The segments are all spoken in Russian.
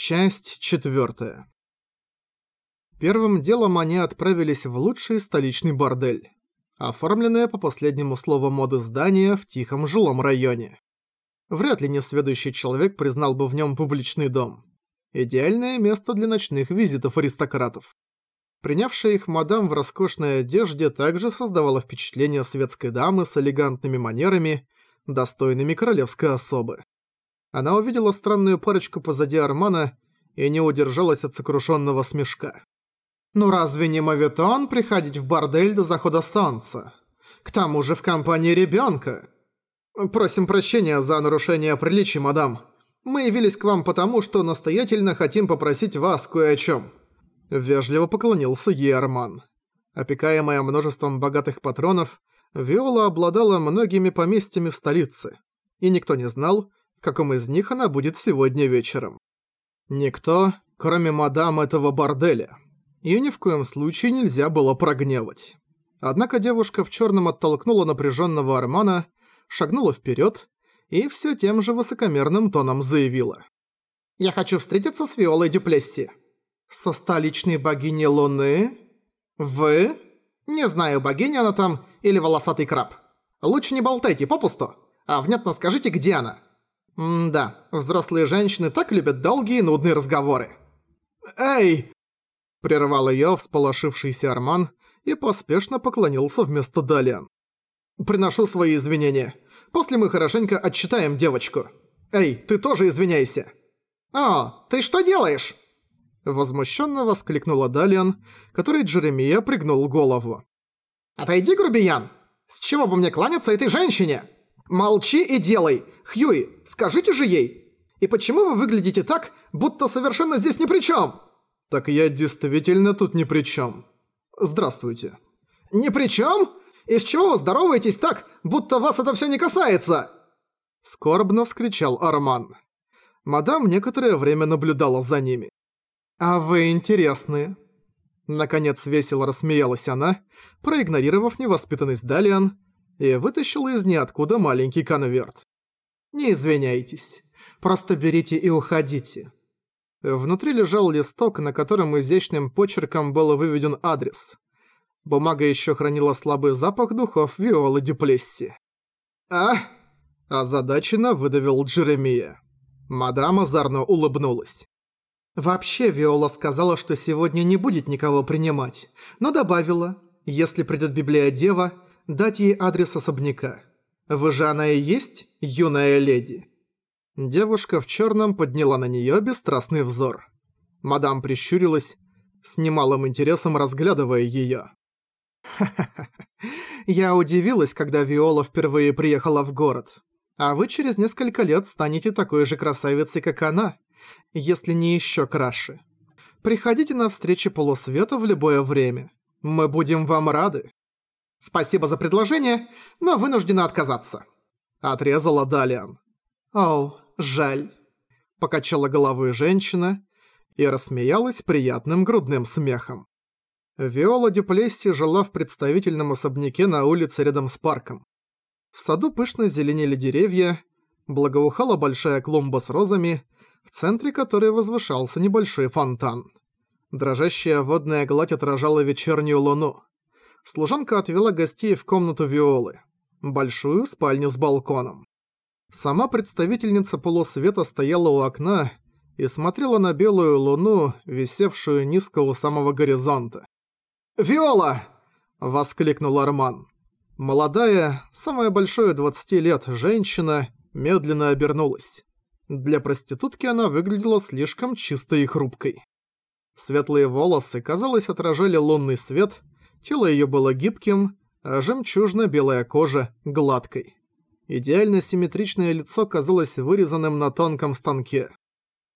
Часть четвертая. Первым делом они отправились в лучший столичный бордель, оформленное по последнему слову моды здание в тихом жилом районе. Вряд ли несведущий человек признал бы в нем публичный дом. Идеальное место для ночных визитов аристократов. Принявшая их мадам в роскошной одежде также создавала впечатление светской дамы с элегантными манерами, достойными королевской особы. Она увидела странную парочку позади Армана и не удержалась от сокрушенного смешка. «Ну разве не мавитон приходить в бордель до захода солнца? К тому же в компании ребенка. Просим прощения за нарушение приличий, мадам. Мы явились к вам потому, что настоятельно хотим попросить вас кое о чем. Вежливо поклонился ей Арман. Опекаемая множеством богатых патронов, Виола обладала многими поместьями в столице, и никто не знал, в каком из них она будет сегодня вечером. Никто, кроме мадам этого борделя. Ее ни в коем случае нельзя было прогневать. Однако девушка в черном оттолкнула напряженного Армана, шагнула вперед и все тем же высокомерным тоном заявила. «Я хочу встретиться с Виолой Дюплесси». «Со столичной богиней Луны? Вы?» «Не знаю, богиня она там или волосатый краб. Лучше не болтайте попусту, а внятно скажите, где она». М-да, взрослые женщины так любят долгие и нудные разговоры. «Эй!» Прервал её всполошившийся Арман и поспешно поклонился вместо Далиан. «Приношу свои извинения. После мы хорошенько отчитаем девочку. Эй, ты тоже извиняйся!» «О, ты что делаешь?» Возмущенно воскликнула Далиан, которой Джеремия пригнул голову. «Отойди, грубиян! С чего бы мне кланяться этой женщине? Молчи и делай! Хьюи, скажите же ей! И почему вы выглядите так, будто совершенно здесь ни при чем? Так я действительно тут ни при чем. Здравствуйте. Ни при чем? Из чего вы здороваетесь так, будто вас это все не касается? Скорбно вскричал Арман. Мадам некоторое время наблюдала за ними. «А вы интересные». Наконец весело рассмеялась она, проигнорировав невоспитанность Далиан, и вытащила из ниоткуда маленький конверт. Не извиняйтесь. Просто берите и уходите». Внутри лежал листок, на котором изящным почерком был выведен адрес. Бумага еще хранила слабый запах духов Виолы Дюплесси. «А?» – озадаченно выдавил Джеремия. Мадам озорно улыбнулась. «Вообще Виола сказала, что сегодня не будет никого принимать, но добавила, если придет Библиодева, дать ей адрес особняка. Вы же она и есть, юная леди?» Девушка в черном подняла на нее бесстрастный взор. Мадам прищурилась, с немалым интересом разглядывая ее. «Ха-ха-ха, я удивилась, когда Виола впервые приехала в город. А вы через несколько лет станете такой же красавицей, как она, если не еще краше. Приходите на встречи полусвета в любое время. Мы будем вам рады». «Спасибо за предложение, но вынуждена отказаться», — отрезала Далиан. «Оу, жаль», — покачала головой женщина и рассмеялась приятным грудным смехом. Виола Дюплесси жила в представительном особняке на улице рядом с парком. В саду пышно зеленели деревья, благоухала большая клумба с розами, в центре которой возвышался небольшой фонтан. Дрожащая водная гладь отражала вечернюю луну служанка отвела гостей в комнату Виолы, большую спальню с балконом. Сама представительница полусвета стояла у окна и смотрела на белую луну, висевшую низко у самого горизонта. «Виола!» – воскликнул Арман. Молодая, самая большая 20 лет, женщина медленно обернулась. Для проститутки она выглядела слишком чистой и хрупкой. Светлые волосы, казалось, отражали лунный свет – Тело её было гибким, а жемчужно-белая кожа – гладкой. Идеально симметричное лицо казалось вырезанным на тонком станке.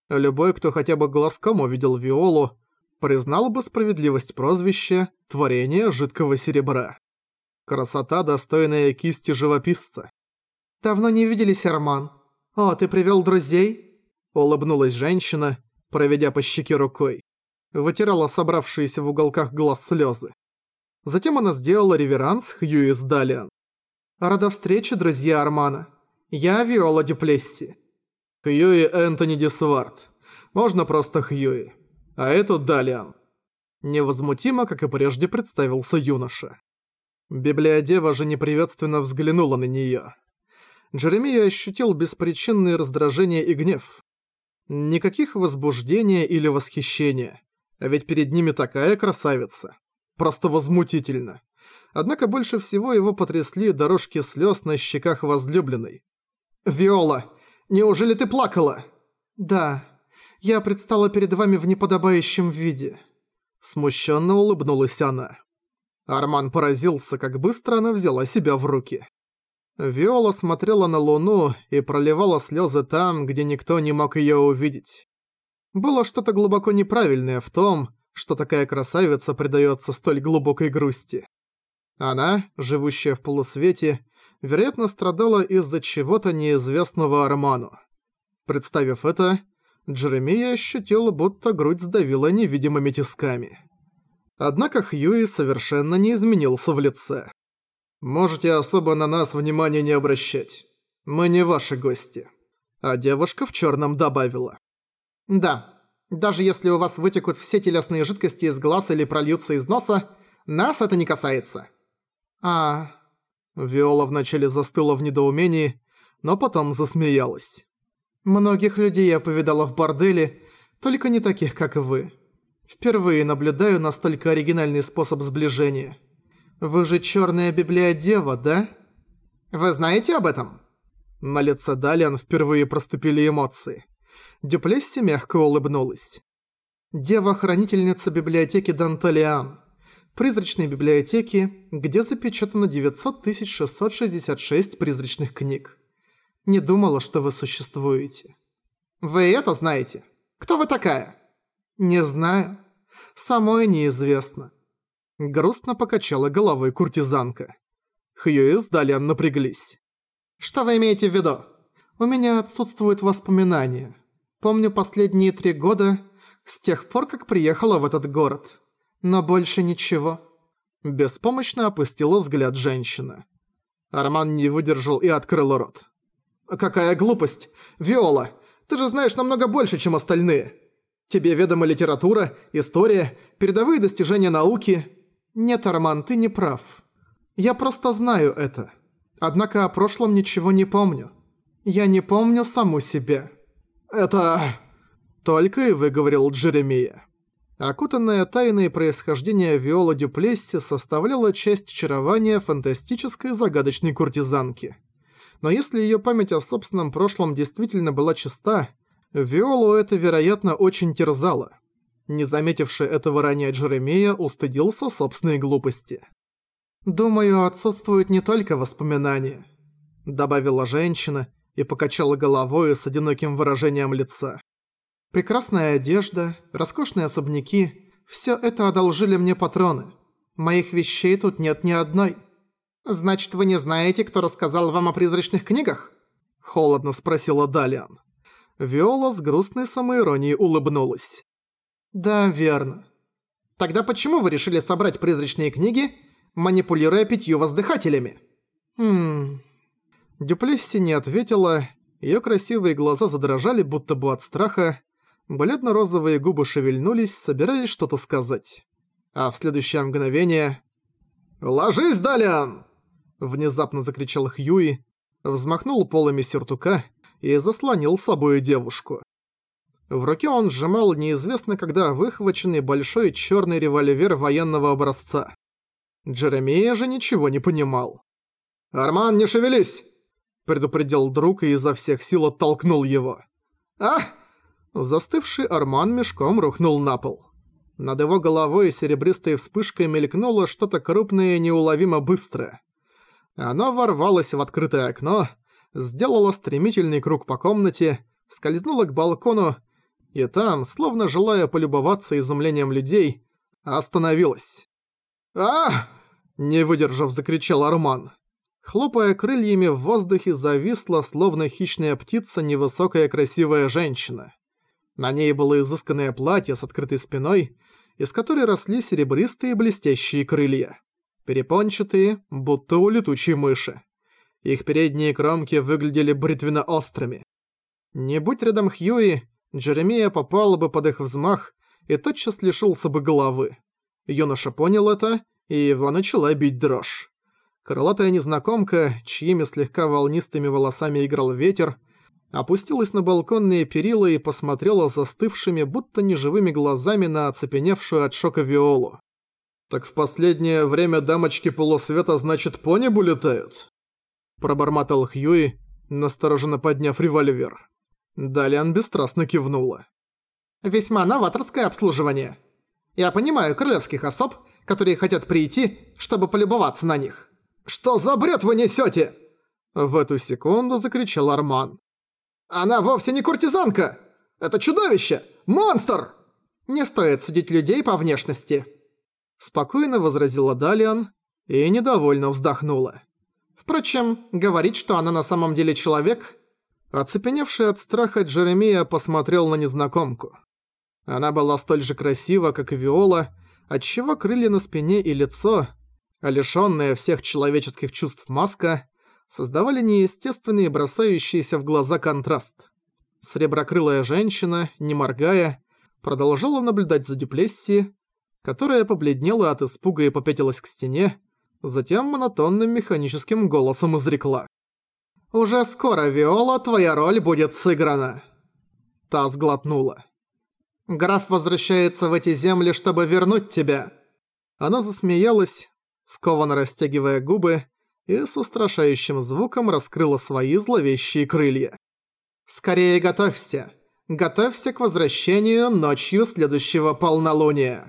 Любой, кто хотя бы глазком увидел Виолу, признал бы справедливость прозвища «творение жидкого серебра». Красота, достойная кисти живописца. «Давно не виделись, Арман. О, ты привёл друзей?» Улыбнулась женщина, проведя по щеке рукой. Вытирала собравшиеся в уголках глаз слёзы. Затем она сделала реверанс Хьюис Далиан. «Рада встрече, друзья Армана. Я Виола Дюплесси». Хьюи Энтони Десвард. Можно просто Хьюи. А это Далиан. Невозмутимо, как и прежде, представился юноша. Библиодева же неприветственно взглянула на неё. Джеремия ощутил беспричинное раздражение и гнев. Никаких возбуждения или восхищения. А ведь перед ними такая красавица. Просто возмутительно. Однако больше всего его потрясли дорожки слез на щеках возлюбленной. «Виола, неужели ты плакала?» «Да, я предстала перед вами в неподобающем виде». Смущенно улыбнулась она. Арман поразился, как быстро она взяла себя в руки. Виола смотрела на луну и проливала слезы там, где никто не мог ее увидеть. Было что-то глубоко неправильное в том, что такая красавица предается столь глубокой грусти. Она, живущая в полусвете, вероятно, страдала из-за чего-то неизвестного Арману. Представив это, Джеремия ощутил, будто грудь сдавила невидимыми тисками. Однако Хьюи совершенно не изменился в лице. «Можете особо на нас внимания не обращать. Мы не ваши гости». А девушка в черном добавила. «Да, даже если у вас вытекут все телесные жидкости из глаз или прольются из носа, нас это не касается». «А...» Виола вначале застыла в недоумении, но потом засмеялась. «Многих людей я повидала в борделе, только не таких, как вы. Впервые наблюдаю настолько оригинальный способ сближения. Вы же черная библиодева, да?» «Вы знаете об этом?» На лице Далиан впервые проступили эмоции. Дюплесси мягко улыбнулась. Дева-хранительница библиотеки Данталиан призрачной библиотеки, где запечатано 900 666 призрачных книг. Не думала, что вы существуете. Вы это знаете? Кто вы такая? Не знаю. Самое неизвестно. Грустно покачала головой куртизанка. Хьюи с Далиан напряглись. Что вы имеете в виду? У меня отсутствуют воспоминания. Помню последние три года, с тех пор, как приехала в этот город но больше ничего». Беспомощно опустила взгляд женщина. Арман не выдержал и открыл рот. «Какая глупость! Виола, ты же знаешь намного больше, чем остальные. Тебе ведома литература, история, передовые достижения науки». «Нет, Арман, ты не прав. Я просто знаю это. Однако о прошлом ничего не помню. Я не помню саму себя». «Это...» Только и выговорил Джеремия. Окутанная тайной происхождения Виола Дюплесси составляла часть очарования фантастической загадочной куртизанки. Но если её память о собственном прошлом действительно была чиста, Виолу это, вероятно, очень терзало. Не заметивший этого ранее Джеремия устыдился собственной глупости. «Думаю, отсутствуют не только воспоминания», — добавила женщина и покачала головой с одиноким выражением лица. Прекрасная одежда, роскошные особняки – все это одолжили мне патроны. Моих вещей тут нет ни одной. «Значит, вы не знаете, кто рассказал вам о призрачных книгах?» – холодно спросила Далиан. Виола с грустной самоиронией улыбнулась. «Да, верно. Тогда почему вы решили собрать призрачные книги, манипулируя пятью воздыхателями?» «Хм...» Дюплесси не ответила, её красивые глаза задрожали будто бы от страха, Бледно-розовые губы шевельнулись, собираясь что-то сказать. А в следующее мгновение... «Ложись, Далиан!» Внезапно закричал Хьюи, взмахнул полами сюртука и заслонил собой девушку. В руке он сжимал неизвестно когда выхваченный большой черный револьвер военного образца. Джеремия же ничего не понимал. «Арман, не шевелись!» Предупредил друг и изо всех сил оттолкнул его. «А!» Застывший Арман мешком рухнул на пол. Над его головой серебристой вспышкой мелькнуло что-то крупное и неуловимо быстрое. Оно ворвалось в открытое окно, сделало стремительный круг по комнате, скользнуло к балкону, и там, словно желая полюбоваться изумлением людей, остановилось. а Не выдержав, закричал Арман. Хлопая крыльями в воздухе, зависла, словно хищная птица, невысокая красивая женщина. На ней было изысканное платье с открытой спиной, из которой росли серебристые блестящие крылья. Перепончатые, будто у летучей мыши. Их передние кромки выглядели бритвенно-острыми. Не будь рядом Хьюи, Джеремия попал бы под их взмах и тотчас лишился бы головы. Юноша понял это, и его начала бить дрожь. Крылатая незнакомка, чьими слегка волнистыми волосами играл ветер, опустилась на балконные перила и посмотрела застывшими, будто неживыми глазами на оцепеневшую от шока Виолу. «Так в последнее время дамочки полусвета, значит, по небу летают?» Пробормотал Хьюи, настороженно подняв револьвер. Далиан бесстрастно кивнула. «Весьма новаторское обслуживание. Я понимаю королевских особ, которые хотят прийти, чтобы полюбоваться на них. Что за бред вы несете? В эту секунду закричал Арман. «Она вовсе не куртизанка! Это чудовище! Монстр!» «Не стоит судить людей по внешности», — спокойно возразила Далиан и недовольно вздохнула. Впрочем, говорить, что она на самом деле человек... Оцепеневший от страха Джеремия посмотрел на незнакомку. Она была столь же красива, как и Виола, отчего крылья на спине и лицо, лишённая всех человеческих чувств маска, создавали неестественный и бросающийся в глаза контраст. Среброкрылая женщина, не моргая, продолжала наблюдать за Дюплесси, которая побледнела от испуга и попятилась к стене, затем монотонным механическим голосом изрекла. «Уже скоро, Виола, твоя роль будет сыграна!» Та сглотнула. «Граф возвращается в эти земли, чтобы вернуть тебя!» Она засмеялась, скованно растягивая губы, и с устрашающим звуком раскрыла свои зловещие крылья. «Скорее готовься! Готовься к возвращению ночью следующего полнолуния!»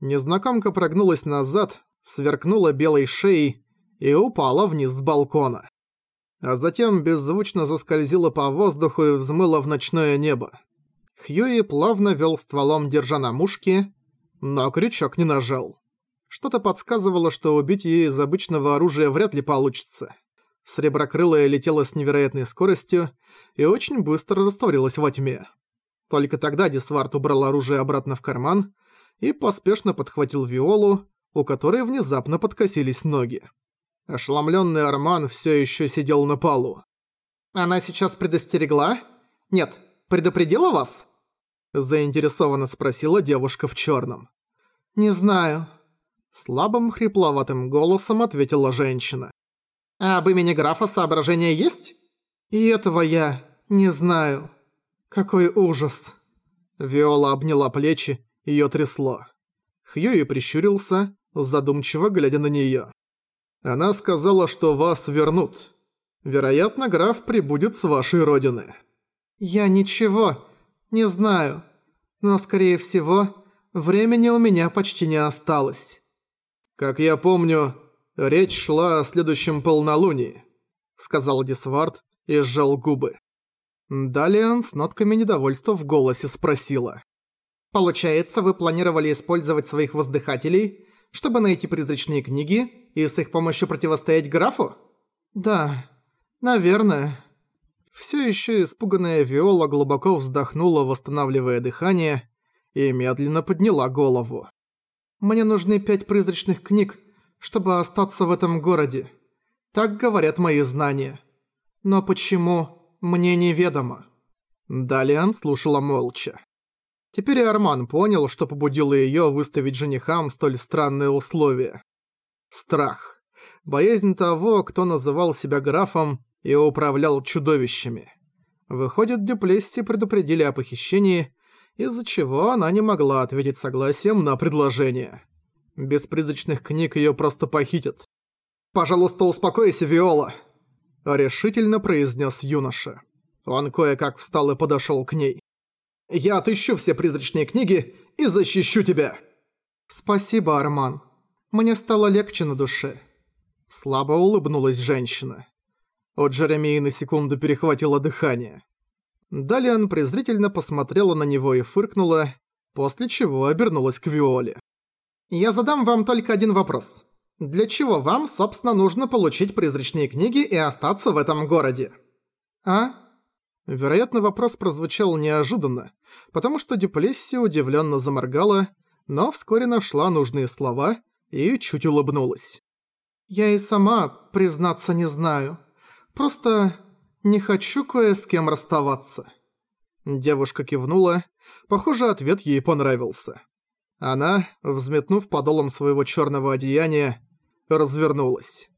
Незнакомка прогнулась назад, сверкнула белой шеей и упала вниз с балкона. А затем беззвучно заскользила по воздуху и взмыла в ночное небо. Хьюи плавно вел стволом, держа на мушке, но крючок не нажал. Что-то подсказывало, что убить ее из обычного оружия вряд ли получится. Среброкрылая летела с невероятной скоростью и очень быстро растворилась во тьме. Только тогда Дисвард убрал оружие обратно в карман и поспешно подхватил Виолу, у которой внезапно подкосились ноги. Ошеломленный Арман все еще сидел на полу. «Она сейчас предостерегла? Нет, предупредила вас?» Заинтересованно спросила девушка в черном. «Не знаю», Слабым хрипловатым голосом ответила женщина. «А об имени графа соображения есть?» «И этого я не знаю. Какой ужас!» Виола обняла плечи, её трясло. Хьюи прищурился, задумчиво глядя на неё. «Она сказала, что вас вернут. Вероятно, граф прибудет с вашей родины». «Я ничего не знаю, но, скорее всего, времени у меня почти не осталось». «Как я помню, речь шла о следующем полнолунии», — сказал Дисвард и сжал губы. Далее с нотками недовольства в голосе спросила. «Получается, вы планировали использовать своих воздыхателей, чтобы найти призрачные книги и с их помощью противостоять графу?» «Да, наверное». Всё ещё испуганная Виола глубоко вздохнула, восстанавливая дыхание, и медленно подняла голову. Мне нужны пять призрачных книг, чтобы остаться в этом городе. Так говорят мои знания. Но почему, мне неведомо». Далиан слушала молча. Теперь и Арман понял, что побудило её выставить женихам столь странные условия. Страх. Боязнь того, кто называл себя графом и управлял чудовищами. Выходит, Дюплесси предупредили о похищении, из-за чего она не могла ответить согласием на предложение. Без призрачных книг её просто похитят. «Пожалуйста, успокойся, Виола!» – решительно произнес юноша. Он кое-как встал и подошёл к ней. «Я отыщу все призрачные книги и защищу тебя!» «Спасибо, Арман. Мне стало легче на душе». Слабо улыбнулась женщина. У Джеремии на секунду перехватило дыхание. Далее презрительно посмотрела на него и фыркнула, после чего обернулась к Виоле. «Я задам вам только один вопрос. Для чего вам, собственно, нужно получить призрачные книги и остаться в этом городе?» «А?» Вероятно, вопрос прозвучал неожиданно, потому что Дюплесси удивленно заморгала, но вскоре нашла нужные слова и чуть улыбнулась. «Я и сама, признаться, не знаю. Просто не хочу кое с кем расставаться. Девушка кивнула. Похоже, ответ ей понравился. Она, взметнув подолом своего черного одеяния, развернулась.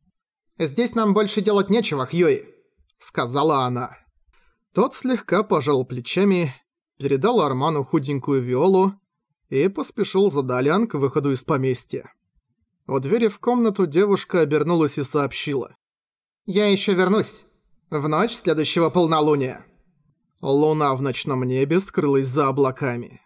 «Здесь нам больше делать нечего, Хьюи», — сказала она. Тот слегка пожал плечами, передал Арману худенькую виолу и поспешил за Далян к выходу из поместья. У двери в комнату девушка обернулась и сообщила. «Я еще вернусь. В ночь следующего полнолуния». Луна в ночном небе скрылась за облаками.